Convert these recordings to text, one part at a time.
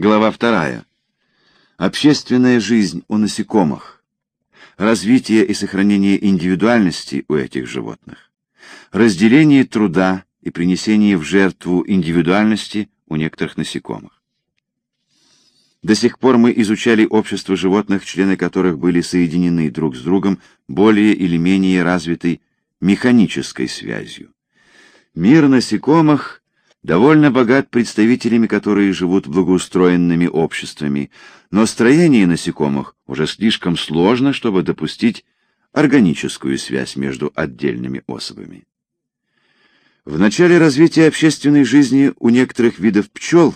Глава вторая. Общественная жизнь у насекомых. Развитие и сохранение индивидуальности у этих животных. Разделение труда и принесение в жертву индивидуальности у некоторых насекомых. До сих пор мы изучали общество животных, члены которых были соединены друг с другом более или менее развитой механической связью. Мир насекомых довольно богат представителями, которые живут благоустроенными обществами, но строение насекомых уже слишком сложно, чтобы допустить органическую связь между отдельными особами. В начале развития общественной жизни у некоторых видов пчел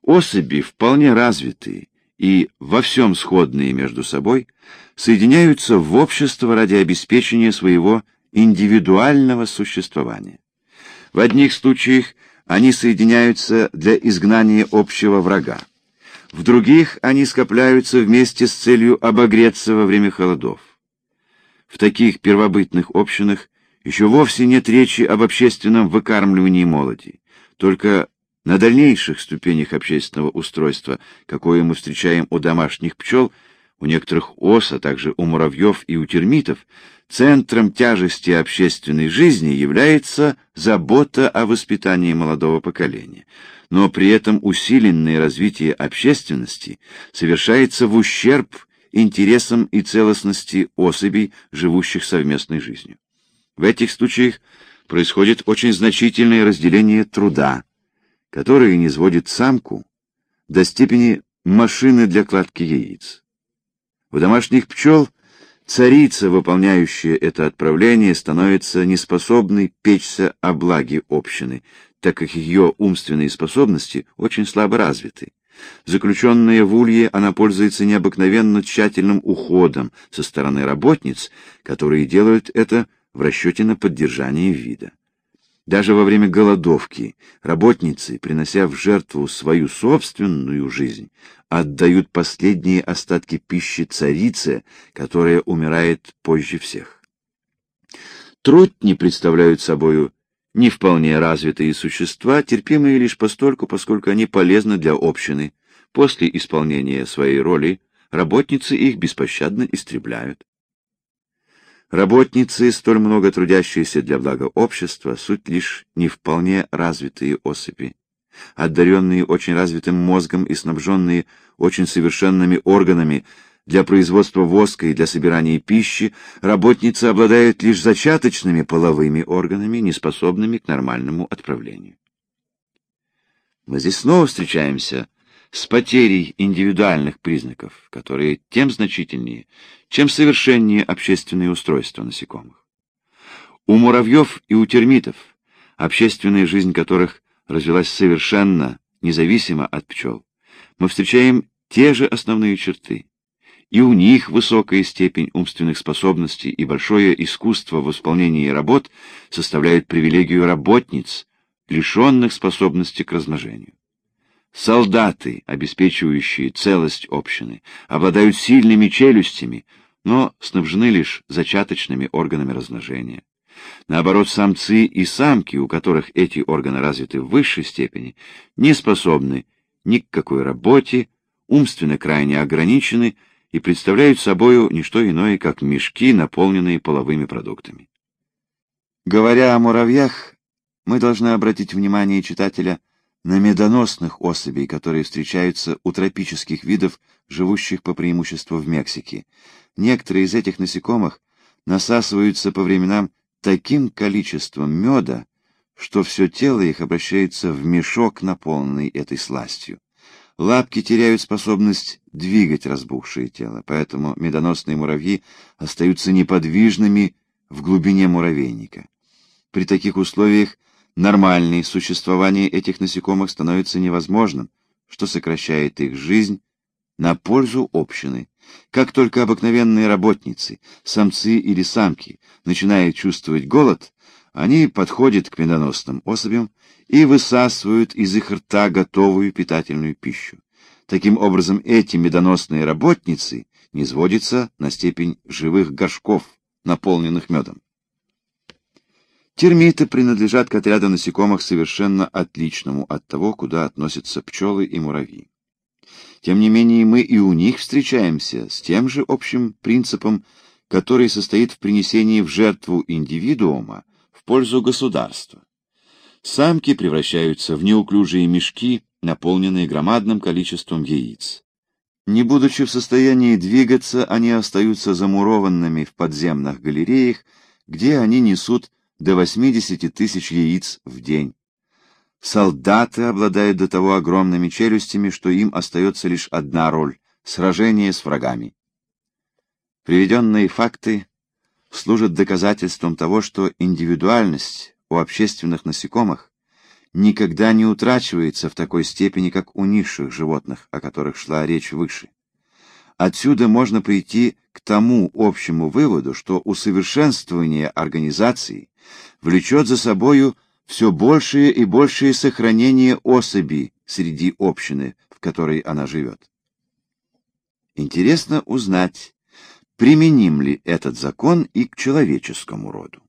особи, вполне развитые и во всем сходные между собой, соединяются в общество ради обеспечения своего индивидуального существования. В одних случаях они соединяются для изгнания общего врага. В других они скопляются вместе с целью обогреться во время холодов. В таких первобытных общинах еще вовсе нет речи об общественном выкармливании молоди. Только на дальнейших ступенях общественного устройства, какое мы встречаем у домашних пчел, у некоторых ос, а также у муравьев и у термитов, центром тяжести общественной жизни является забота о воспитании молодого поколения. Но при этом усиленное развитие общественности совершается в ущерб интересам и целостности особей, живущих совместной жизнью. В этих случаях происходит очень значительное разделение труда, которое низводит самку до степени машины для кладки яиц. У домашних пчел царица, выполняющая это отправление, становится неспособной печься о благе общины, так как ее умственные способности очень слабо развиты. Заключенная в улье, она пользуется необыкновенно тщательным уходом со стороны работниц, которые делают это в расчете на поддержание вида. Даже во время голодовки работницы, принося в жертву свою собственную жизнь, отдают последние остатки пищи царице, которая умирает позже всех. Трутни представляют собою не вполне развитые существа, терпимые лишь постольку, поскольку они полезны для общины. После исполнения своей роли работницы их беспощадно истребляют. Работницы, столь много трудящиеся для блага общества, суть лишь не вполне развитые особи. Одаренные очень развитым мозгом и снабженные очень совершенными органами для производства воска и для собирания пищи, работницы обладают лишь зачаточными половыми органами, неспособными к нормальному отправлению. Мы здесь снова встречаемся с потерей индивидуальных признаков, которые тем значительнее, чем совершеннее общественные устройства насекомых. У муравьев и у термитов, общественная жизнь которых развилась совершенно независимо от пчел, мы встречаем те же основные черты. И у них высокая степень умственных способностей и большое искусство в исполнении работ составляют привилегию работниц, лишенных способности к размножению. Солдаты, обеспечивающие целость общины, обладают сильными челюстями, но снабжены лишь зачаточными органами размножения. Наоборот, самцы и самки, у которых эти органы развиты в высшей степени, не способны ни к какой работе, умственно крайне ограничены и представляют собою не что иное, как мешки, наполненные половыми продуктами. Говоря о муравьях, мы должны обратить внимание читателя на медоносных особей, которые встречаются у тропических видов, живущих по преимуществу в Мексике. Некоторые из этих насекомых насасываются по временам таким количеством меда, что все тело их обращается в мешок, наполненный этой сластью. Лапки теряют способность двигать разбухшее тело, поэтому медоносные муравьи остаются неподвижными в глубине муравейника. При таких условиях нормальное существование этих насекомых становится невозможным, что сокращает их жизнь на пользу общины. Как только обыкновенные работницы, самцы или самки, начинают чувствовать голод, они подходят к медоносным особям и высасывают из их рта готовую питательную пищу. Таким образом, эти медоносные работницы низводятся на степень живых горшков, наполненных медом. Термиты принадлежат к отряду насекомых совершенно отличному от того, куда относятся пчелы и муравьи. Тем не менее, мы и у них встречаемся с тем же общим принципом, который состоит в принесении в жертву индивидуума в пользу государства. Самки превращаются в неуклюжие мешки, наполненные громадным количеством яиц. Не будучи в состоянии двигаться, они остаются замурованными в подземных галереях, где они несут до 80 тысяч яиц в день. Солдаты обладают до того огромными челюстями, что им остается лишь одна роль — сражение с врагами. Приведенные факты служат доказательством того, что индивидуальность у общественных насекомых никогда не утрачивается в такой степени, как у низших животных, о которых шла речь выше. Отсюда можно прийти к тому общему выводу, что усовершенствование организации влечет за собою все большее и большее сохранение особи среди общины, в которой она живет. Интересно узнать, применим ли этот закон и к человеческому роду.